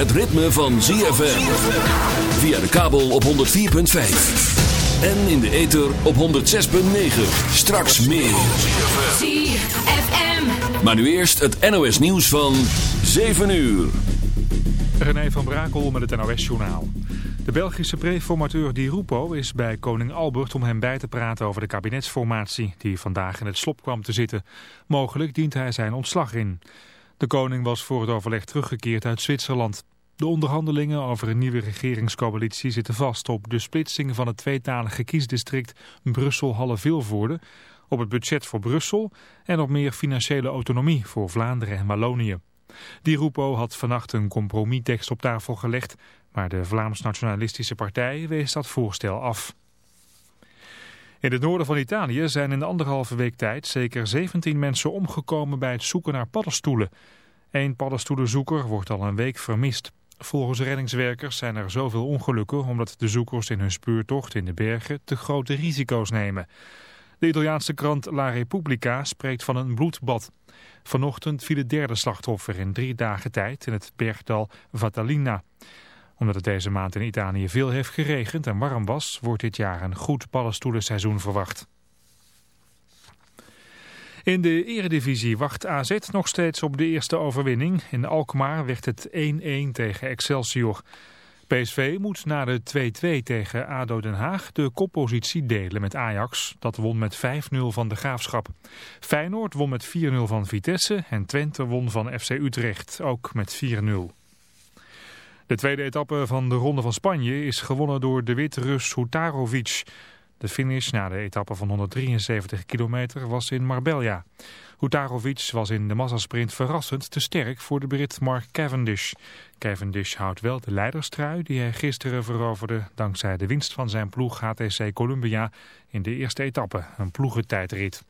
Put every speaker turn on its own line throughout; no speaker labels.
het ritme van ZFM. Via de kabel op 104.5. En in de ether op 106.9. Straks meer.
ZFM.
Maar nu eerst het NOS nieuws van 7 uur.
René van Brakel met het NOS-journaal. De Belgische preformateur Di Rupo is bij koning Albert om hem bij te praten over de kabinetsformatie die vandaag in het slop kwam te zitten. Mogelijk dient hij zijn ontslag in. De koning was voor het overleg teruggekeerd uit Zwitserland. De onderhandelingen over een nieuwe regeringscoalitie zitten vast op de splitsing van het tweetalige kiesdistrict Brussel-Halle-Vilvoorde, op het budget voor Brussel en op meer financiële autonomie voor Vlaanderen en Wallonië. Die Rupo had vannacht een compromistekst op tafel gelegd, maar de Vlaams-Nationalistische Partij wees dat voorstel af. In het noorden van Italië zijn in de anderhalve week tijd zeker 17 mensen omgekomen bij het zoeken naar paddenstoelen. Eén paddenstoelenzoeker wordt al een week vermist. Volgens reddingswerkers zijn er zoveel ongelukken omdat de zoekers in hun speurtocht in de bergen te grote risico's nemen. De Italiaanse krant La Repubblica spreekt van een bloedbad. Vanochtend viel het derde slachtoffer in drie dagen tijd in het bergdal Vatalina. Omdat het deze maand in Italië veel heeft geregend en warm was, wordt dit jaar een goed paddenstoelenseizoen verwacht. In de eredivisie wacht AZ nog steeds op de eerste overwinning. In Alkmaar werd het 1-1 tegen Excelsior. PSV moet na de 2-2 tegen ADO Den Haag de koppositie delen met Ajax. Dat won met 5-0 van de Graafschap. Feyenoord won met 4-0 van Vitesse en Twente won van FC Utrecht, ook met 4-0. De tweede etappe van de Ronde van Spanje is gewonnen door de Wit-Rus Hutarovic. De finish na de etappe van 173 kilometer was in Marbella. Hutarovic was in de massasprint verrassend te sterk voor de Brit Mark Cavendish. Cavendish houdt wel de leiderstrui die hij gisteren veroverde dankzij de winst van zijn ploeg HTC Columbia in de eerste etappe, een ploegentijdrit.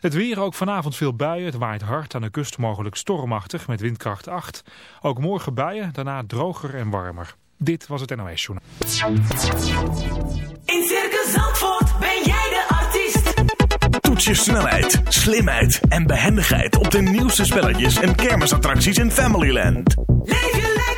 Het weer ook vanavond veel buien. Het waait hard aan de kust mogelijk stormachtig met windkracht 8. Ook morgen buien, daarna droger en warmer. Dit was het NOS Journaal.
In Circus Zandvoort ben jij de artiest.
Toets je snelheid, slimheid en behendigheid op de nieuwste spelletjes en kermisattracties in Familyland.
Leef je lekker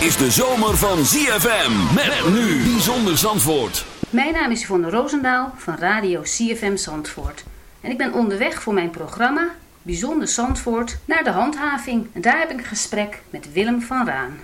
Is de zomer van ZFM. Met nu. Bijzonder Zandvoort.
Mijn naam is Yvonne Roosendaal van Radio CFM Zandvoort. En ik ben onderweg voor mijn programma Bijzonder Zandvoort naar de handhaving. En daar heb ik een gesprek met Willem van Raan.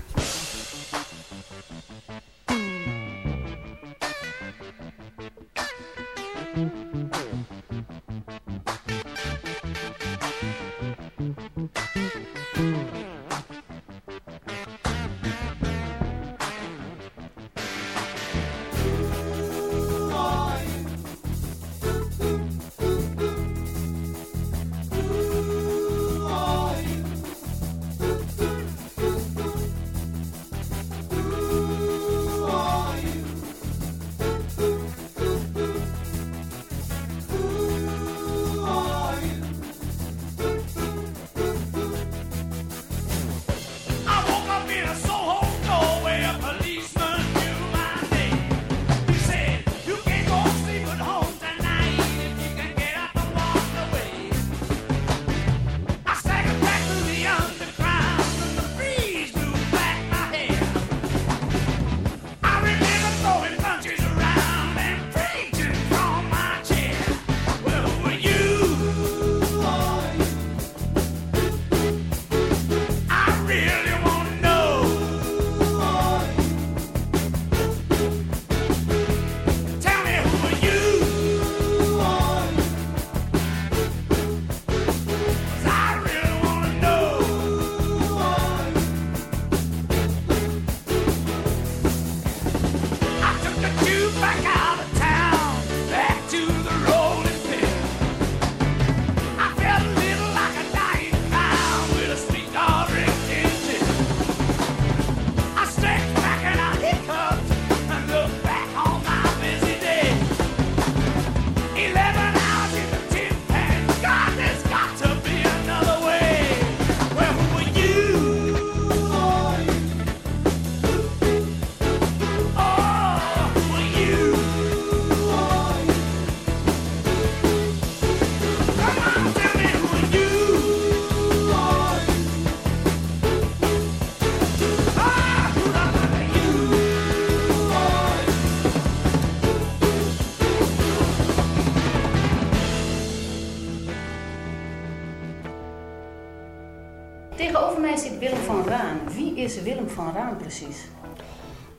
Tegenover mij zit Willem van Raan. Wie is Willem van Raan precies?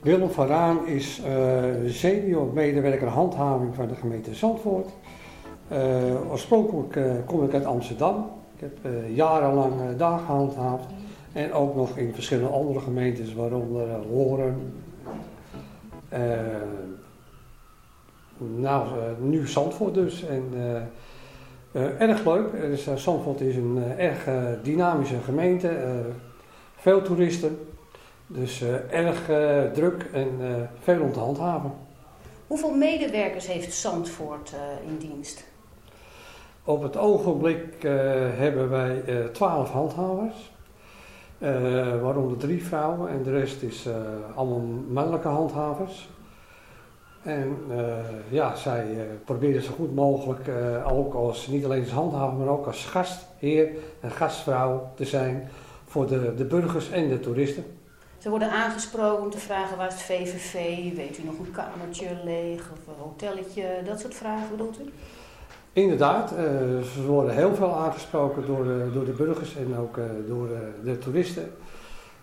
Willem van Raan is eh, senior medewerker handhaving van de gemeente Zandvoort. Eh, oorspronkelijk eh, kom ik uit Amsterdam. Ik heb jarenlang daar gehandhaafd. En ook nog in verschillende andere gemeentes, waaronder Horen. Nou, nu Zandvoort dus. En, eh, erg leuk. Eh, Zandvoort is een eh, erg dynamische gemeente. veel toeristen. Dus erg druk en veel om te handhaven.
Hoeveel medewerkers heeft Zandvoort in dienst?
Op het ogenblik hebben wij twaalf handhavers. Waaronder drie vrouwen en de rest is allemaal mannelijke handhavers. En eh, ja, zij eh, proberen zo goed mogelijk eh, ook als, niet alleen als handhaver, maar ook als gastheer en gastvrouw te zijn voor de, de burgers en de toeristen.
Ze worden aangesproken om te vragen waar is het VVV, weet u nog een kamertje leeg of een hotelletje, dat soort vragen bedoelt u?
Inderdaad, ze worden heel veel aangesproken door de, door de burgers en ook door eh, de toeristen.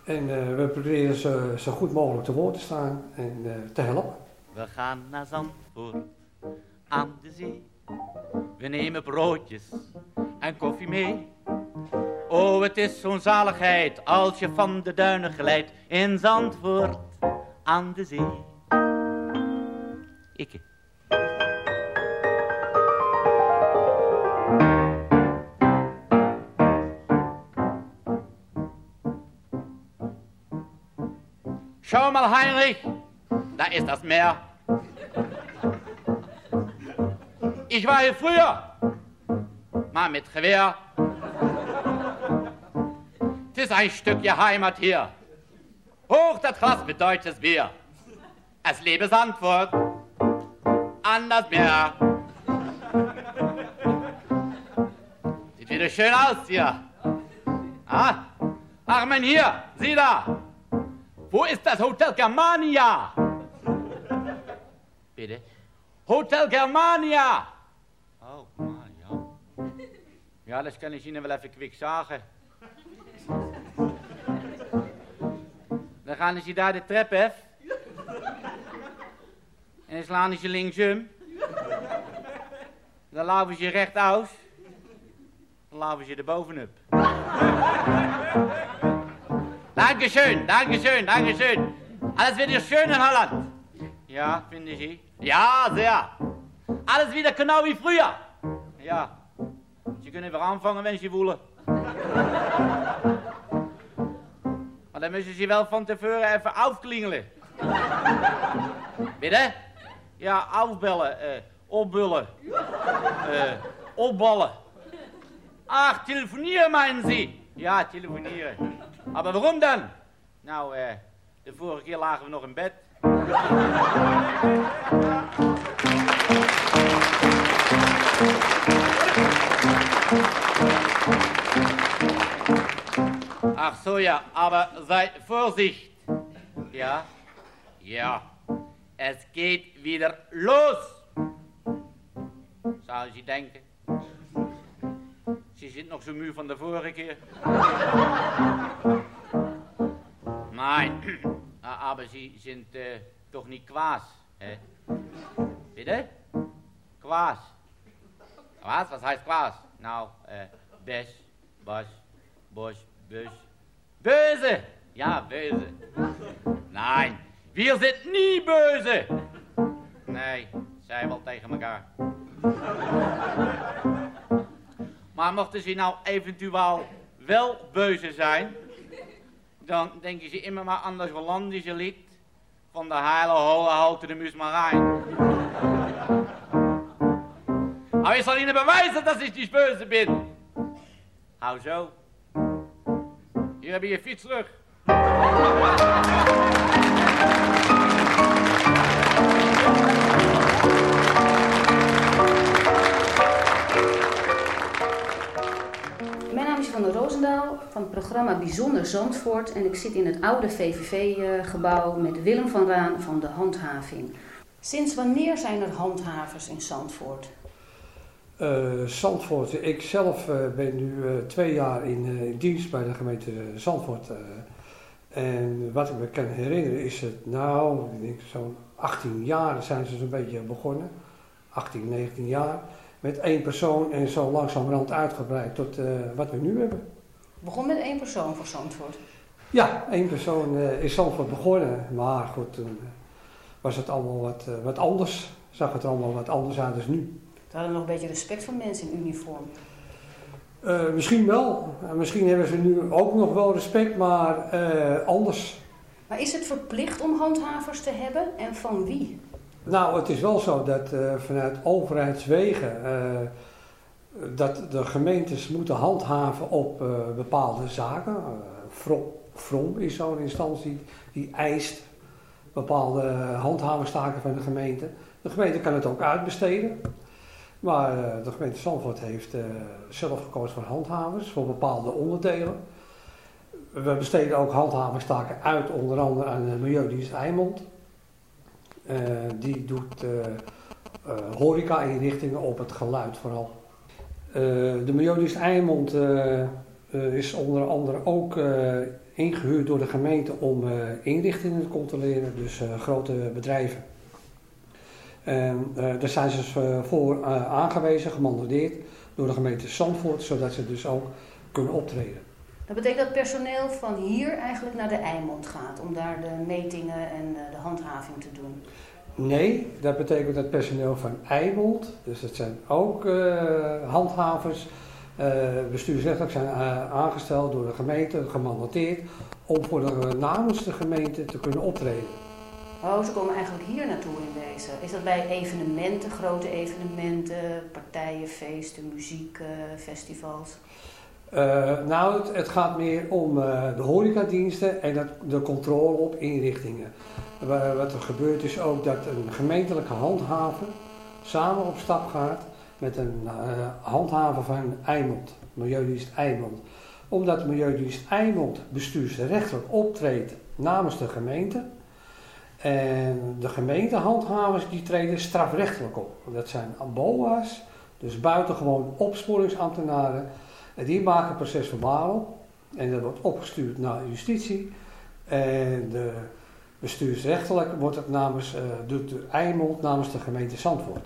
En we proberen ze zo goed mogelijk te woord te staan en te helpen.
We gaan naar Zandvoort aan de zee. We nemen broodjes en koffie mee. Oh, het is zo'n zaligheid als je van de duinen glijdt in Zandvoort aan de zee. Ikke. Schau mal, Heinrich, da ist das Meer. Ich war hier früher, mal mit Gewehr. Es ist ein Stückchen Heimat hier. Hoch das Glas mit deutsches Bier. Es lebe Sandfurt an das Meer. Sieht wieder schön aus hier. Ah, ach, mein hier, sieh da. Wo ist das Hotel Germania? Bitte? Hotel Germania! Oh, man, ja. Ja, das kann ich Ihnen wel even quick sagen. Dan gaan ze daar de trap af. En dan slaan ze linksum. Dan laven ze recht uit. Dan laven ze er bovenop. Dankeschön, Dankeschön, Dankeschön. Alles wieder schön in Holland. Ja, finde Sie? Ja, sehr. Alles wieder genau wie früher. Ja. Sie können weer anfangen, wenn Sie willen. Maar dan müssen Sie wel van tevoren even afklingelen. Bitte? Ja, afbellen, eh, opbullen, eh, opballen. Ach, telefonieren meinen Sie? Ja, telefonieren. Maar waarom dan? Nou, eh, de vorige keer lagen we nog in bed. Ach so, ja, aber sei Vorsicht. Ja? Ja. Es geht wieder los. Zou je denken? Ze zit nog zo muur van de vorige keer. Nein, Ah, aber Sie sind äh, doch nicht Quas, hä? Bitte? Quas. Was? Was heißt Quas? Nou, äh, Bes, Bas, Bosch, Bös. Böse! Ja, böse. Nein, wir sind nie böse. Nee, zij wel tegen elkaar. Maar mochten ze nou eventueel wel beuze zijn, dan denken ze immer maar aan dat Hollandische lied van de heile holle houten de Musmarijn. Maar ik zal Ihnen bewijzen dat ik niet böse ben. Hou zo. Hier heb je je fiets terug.
Van der Roosendaal van het programma Bijzonder Zandvoort en ik zit in het oude VVV-gebouw met Willem van Raan van de handhaving. Sinds wanneer zijn er handhavers in Zandvoort?
Eh, Zandvoort, ik zelf eh, ben nu eh, twee jaar in, dienst bij de gemeente Zandvoort. en wat ik me kan herinneren is het, nou, ik denk zo'n 18 jaar zijn ze zo'n beetje begonnen. 18, 19 jaar. Met één persoon en zo langzamerhand uitgebreid tot eh, wat we nu hebben.
Begon met één persoon voor Zandvoort.
Ja, één persoon eh, is Zandvoort begonnen. Maar goed, toen eh, was het allemaal wat, wat anders. Zag het er allemaal wat anders uit dan nu.
We hadden nog een beetje respect voor mensen in uniform.
Misschien wel. Misschien hebben ze nu ook nog wel respect, maar anders.
Maar is het verplicht om handhavers te hebben en van wie?
Nou, het is wel zo dat eh, vanuit overheidswegen eh, dat de gemeentes moeten handhaven op eh, bepaalde zaken. Vrom is zo'n instantie die eist bepaalde handhaverstaken van de gemeente. De gemeente kan het ook uitbesteden. Maar de gemeente Zandvoort heeft zelf gekozen voor handhavers voor bepaalde onderdelen. We besteden ook handhaverstaken uit, onder andere aan de Milieudienst Eimond. Eh, die doet eh, eh, horeca-inrichtingen op het geluid vooral. De Milieudienst Eimond is onder andere ook eh, ingehuurd door de gemeente om inrichtingen te controleren, dus grote bedrijven. En daar zijn ze eh, voor aangewezen, gemandateerd door de gemeente Zandvoort, zodat ze dus ook kunnen optreden.
Dat betekent dat personeel van hier eigenlijk naar de Eimond gaat om daar de metingen en eh, de handhaving te doen.
Nee, dat betekent dat personeel van Eimond, dus dat zijn ook eh, handhavers, eh bestuursrechtelijk zijn aangesteld door de gemeente, gemandateerd, om voor de, namens de gemeente te kunnen optreden.
Oh, ze komen eigenlijk hier naartoe in deze. Is dat bij evenementen, grote evenementen, partijen, feesten, muziek, festivals?
Eh, nou, het, het gaat meer om eh, de horecadiensten en dat, de controle op inrichtingen. Wa- wat er gebeurt is ook dat een gemeentelijke handhaver samen op stap gaat met een eh, handhaver van Eimond, Milieudienst Eimond. Omdat Milieudienst Eimond bestuursrechtelijk optreedt namens de gemeente. En de gemeentehandhavers die treden strafrechtelijk op. Dat zijn BOA's, dus buitengewoon opsporingsambtenaren. En die maken proces verbaal. En dat wordt opgestuurd naar justitie. En de bestuursrechtelijk wordt het namens, eh, doet de Eimond namens de gemeente Zandvoort.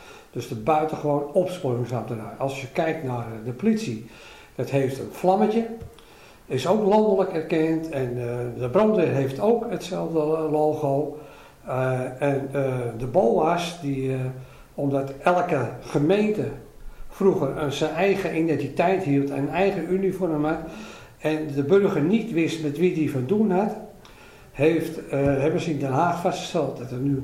Dus de buitengewoon opsporingsambtenaar. Als je kijkt naar de politie, dat heeft een vlammetje. Is ook landelijk erkend. En eh, de brandweer heeft ook hetzelfde logo. Eh, en eh, de BOA's, die, eh, omdat elke gemeente vroeger een zijn eigen identiteit hield, een eigen uniform had, en de burger niet wist met wie die van doen had, heeft, eh, hebben ze in Den Haag vastgesteld dat er nu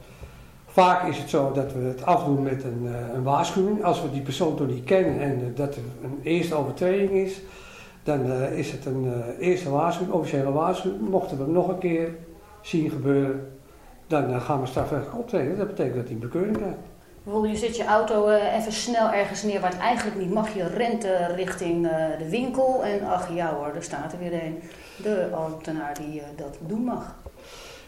vaak is het zo dat we het afdoen met een, eh, een waarschuwing. Als we die persoon toch niet kennen en eh, dat er een eerste overtreding is, dan eh, is het een eerste waarschuwing, officiële waarschuwing. Mochten we hem nog een keer zien gebeuren, dan gaan we strafrechtelijk optreden. Dat betekent dat hij een bekeuring krijgt.
Bijvoorbeeld, je zet je auto even snel ergens neer waar het eigenlijk niet mag. Je rent richting de winkel en ach ja hoor, daar staat er weer een. De ambtenaar die dat doen mag.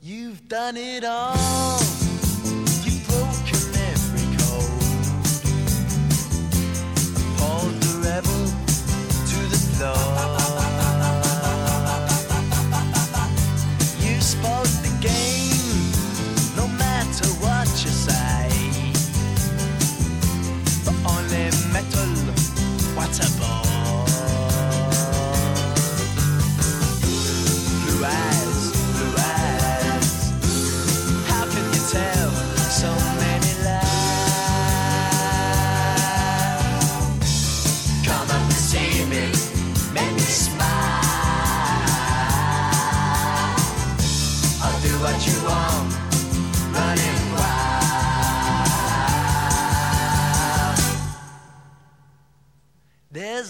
You've done it all.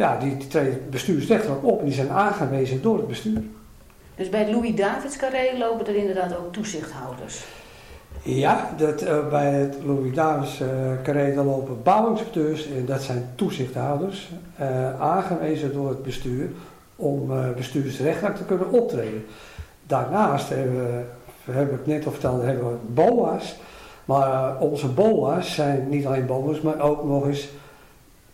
Ja, die, die treden bestuursrechtelijk op en die zijn aangewezen door het bestuur.
Dus bij het Louis Davids Carré lopen er inderdaad ook toezichthouders.
Ja, dat, eh, bij het Louis Davids eh carré daar lopen bouwinspecteurs en dat zijn toezichthouders, eh, aangewezen door het bestuur om bestuursrechtelijk te kunnen optreden. Daarnaast hebben we, hebben het net al verteld, hebben we BOA's. Maar onze BOA's zijn niet alleen BOA's, maar ook nog eens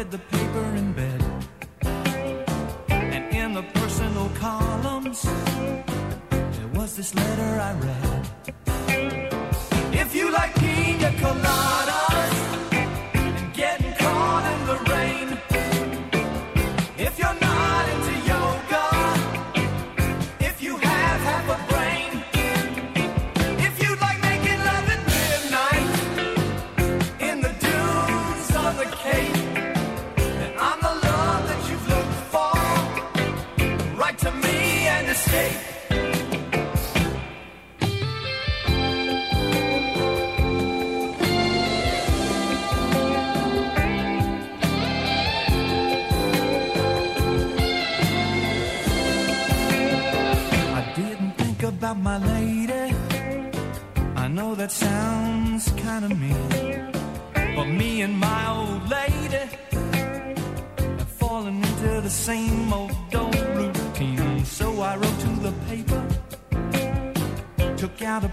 Read the paper in bed. And in the personal columns, there was this letter I read. If you like pina coladas that sounds kind of mean. But me and my old lady have fallen into the same old routine. So I wrote to the paper, took out a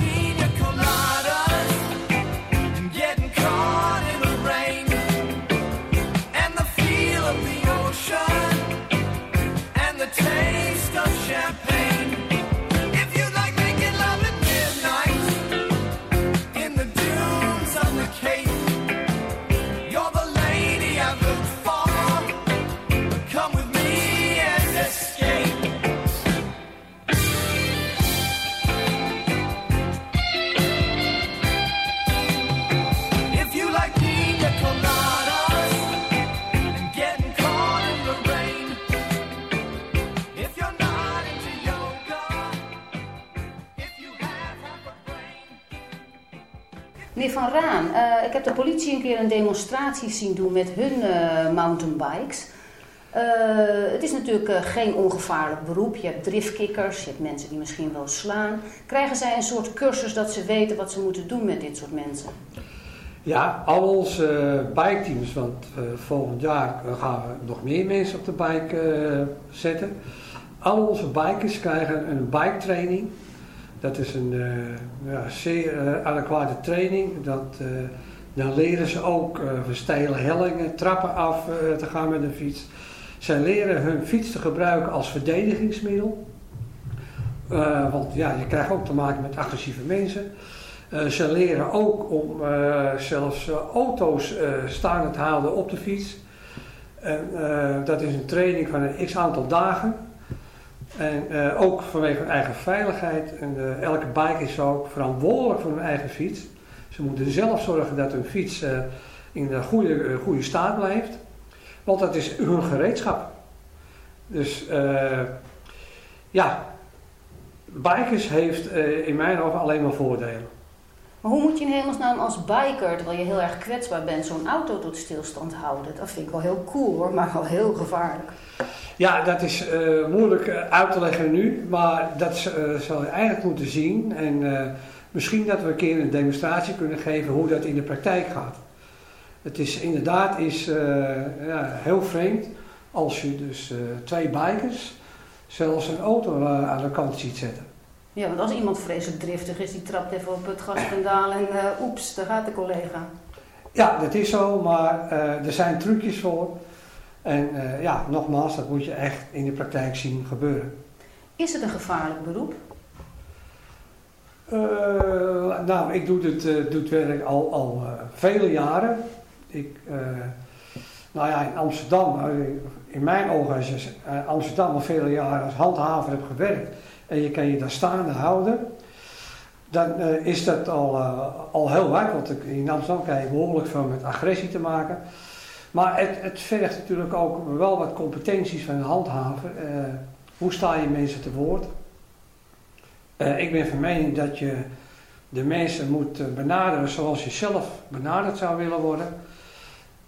een demonstratie zien doen met hun eh, mountainbikes. Eh, het is natuurlijk eh, geen ongevaarlijk beroep. Je hebt driftkikkers, je hebt mensen die misschien wel slaan. Krijgen zij een soort cursus dat ze weten wat ze moeten doen met dit soort mensen?
Ja, al onze biketeams, want volgend jaar gaan we nog meer mensen op de bike zetten. Al onze bikers krijgen een bike training. Dat is een ja, zeer adequate training. Dat, dan leren ze ook eh van steile hellingen, trappen af eh, te gaan met een fiets. Zij leren hun fiets te gebruiken als verdedigingsmiddel. Eh, want ja, je krijgt ook te maken met agressieve mensen. Eh, ze leren ook om eh, zelfs eh, auto's eh, staande te houden op de fiets. En, eh, dat is een training van een x aantal dagen. En eh, ook vanwege hun eigen veiligheid. En eh, elke bike is ook verantwoordelijk voor hun eigen fiets. Ze moeten zelf zorgen dat hun fiets eh, in een goede, eh, goede staat blijft. Want dat is hun gereedschap. Dus eh, ja, bikers heeft in mijn ogen alleen maar voordelen.
Maar hoe moet je in hemelsnaam als biker, terwijl je heel erg kwetsbaar bent, zo'n auto tot stilstand houden? Dat vind ik wel heel cool hoor, maar wel heel gevaarlijk.
Ja, dat is moeilijk uit te leggen nu, maar dat eh, zou je eigenlijk moeten zien. En misschien dat we een keer een demonstratie kunnen geven hoe dat in de praktijk gaat. Het is inderdaad is, eh, ja, heel vreemd als je dus eh, twee bikers zelfs een auto eh, aan de kant ziet zetten.
Ja, want als iemand vreselijk driftig is, die trapt even op het gaspedaal en oeps, daar gaat de collega.
Ja, dat is zo, maar er zijn trucjes voor. En ja, nogmaals, dat moet je echt in de praktijk zien gebeuren.
Is het een gevaarlijk beroep?
Eh, nou, ik doe dit, eh, het werk al, al eh, vele jaren. Ik, nou ja, in Amsterdam, in mijn ogen, als je Amsterdam al vele jaren als handhaver hebt gewerkt en je kan je daar staande houden, dan is dat al, al heel waard. Want in Amsterdam krijg je behoorlijk veel met agressie te maken. Maar het, het vergt natuurlijk ook wel wat competenties van een handhaver. Hoe sta je mensen te woord? Eh, ik ben van mening dat je de mensen moet eh, benaderen zoals je zelf benaderd zou willen worden.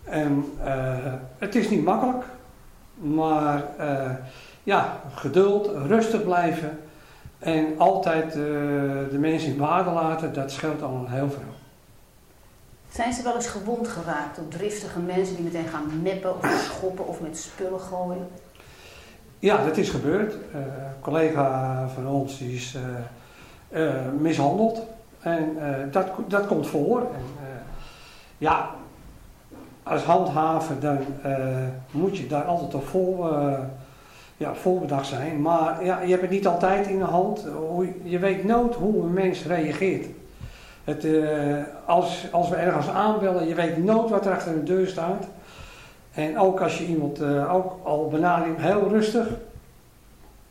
En eh, het is niet makkelijk, maar ja, geduld, rustig blijven en altijd de mensen in waarde laten, dat scheelt al heel veel.
Zijn ze wel eens gewond geraakt door driftige mensen die meteen gaan meppen of schoppen of met spullen gooien?
Ja, dat is gebeurd. Eh, een collega van ons die is eh, eh, mishandeld. En dat, dat komt voor. En, ja, als handhaver dan moet je daar altijd op vol, ja, voorbedacht zijn. Maar ja, je hebt het niet altijd in de hand. Je weet nooit hoe een mens reageert. Het, als, als we ergens aanbellen, je weet nooit wat er achter de deur staat. En ook als je iemand eh, ook al benadert, heel rustig.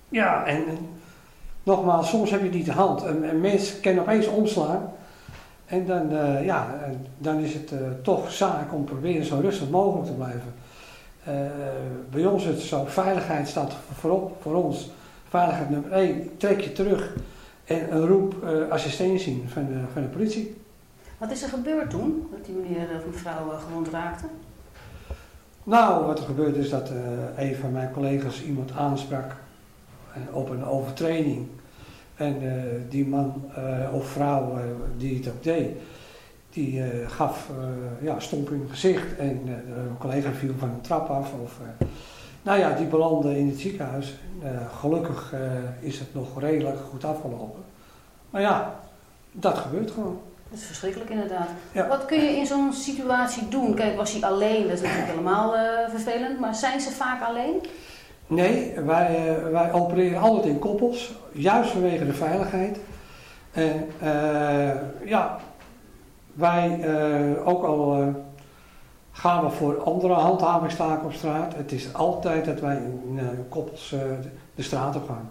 Ja, en, en nogmaals, soms heb je niet de hand. Een, een mens kan opeens omslaan. En dan, eh, ja, en dan is het eh, toch zaak om proberen zo rustig mogelijk te blijven. Eh, bij ons is het zo, veiligheid staat voorop voor ons. Veiligheid nummer één, trek je terug en roep eh, assistentie van de, van de politie.
Wat is er gebeurd toen, dat die meneer of mevrouw eh, gewond raakte?
Nou, wat er gebeurde is dat eh, een van mijn collega's iemand aansprak eh, op een overtreding. En eh, die man of vrouw die het ook deed, die gaf ja, stomp in het gezicht. En een collega viel van een trap af. Of, Nou ja, die belanden in het ziekenhuis. Gelukkig is het nog redelijk goed afgelopen. Maar ja, dat gebeurt gewoon.
Dat is verschrikkelijk inderdaad.
Ja.
Wat kun je in zo'n situatie doen? Kijk, was hij alleen? Dat is natuurlijk helemaal eh, vervelend. Maar zijn ze vaak alleen?
Nee, wij, eh, wij opereren altijd in koppels, juist vanwege de veiligheid. En eh, ja, wij ook al gaan we voor andere handhavingstaken op straat. Het is altijd dat wij in koppels de straat op gaan.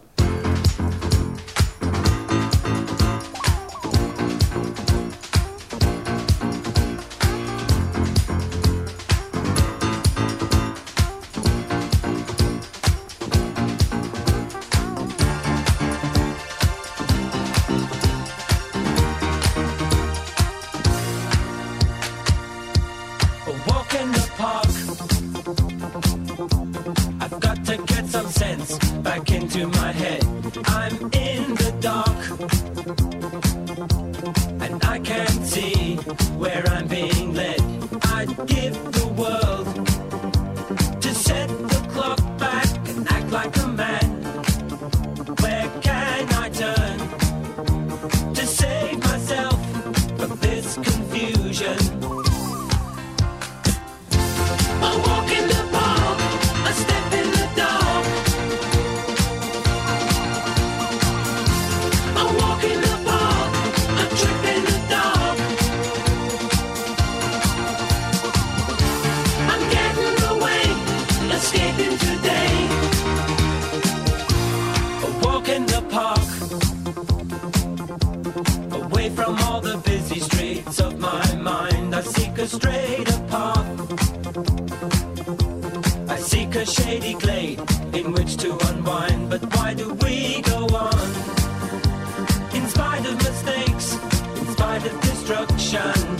But why do we go on? In spite of mistakes, in spite of destruction,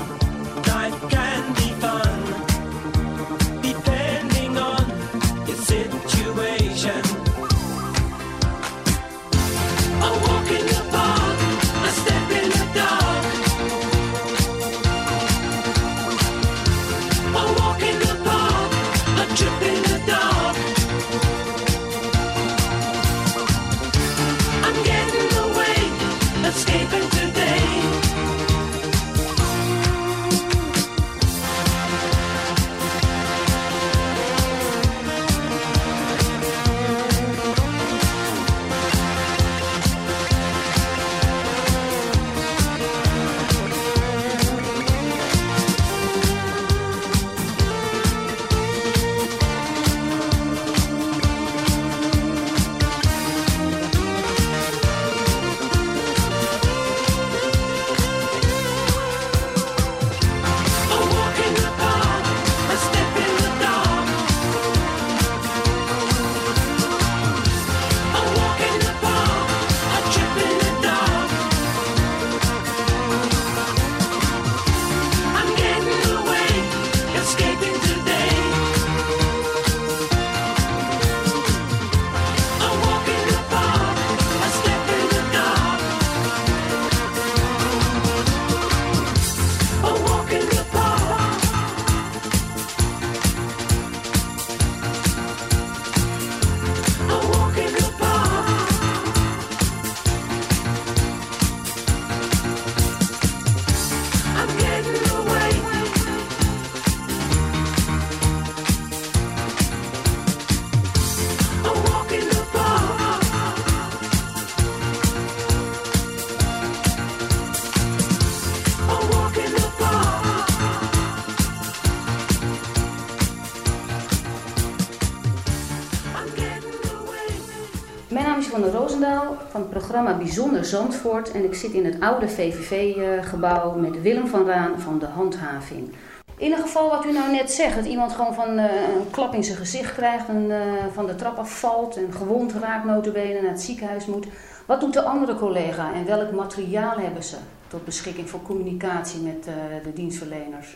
programma Bijzonder Zandvoort. En ik zit in het oude VVV-gebouw met Willem van Raan van de Handhaving. In een geval wat u nou net zegt, dat iemand gewoon van eh, een klap in zijn gezicht krijgt en eh, van de trap afvalt en gewond raakt notabene naar het ziekenhuis moet. Wat doet de andere collega en welk materiaal hebben ze tot beschikking voor communicatie met eh, de dienstverleners?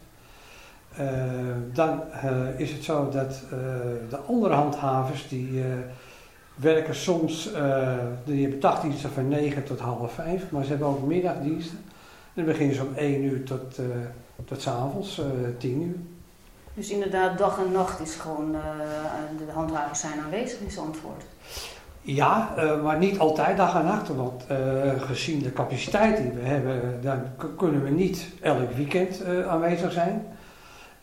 Eh, dan eh, is het zo dat eh, de andere handhavers die werken soms, die hebben dagdiensten van 9 tot half 5, maar ze hebben ook middagdiensten. Dan beginnen ze om 1 uur tot, tot 's avonds, eh 10 uur.
Dus inderdaad, dag en nacht is gewoon, de handhavers zijn aanwezig in Zandvoort.
Ja, maar niet altijd dag en nacht, want gezien de capaciteit die we hebben, dan kunnen we niet elk weekend aanwezig zijn.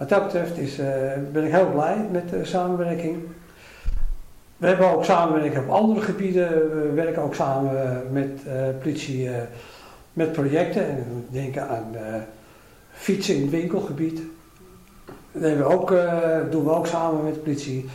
Wat dat betreft is, ben ik heel blij met de samenwerking. We hebben ook samenwerking op andere gebieden. We werken ook samen met politie met projecten. En denken aan fietsen in het winkelgebied. Dat we ook, doen we ook samen met politie.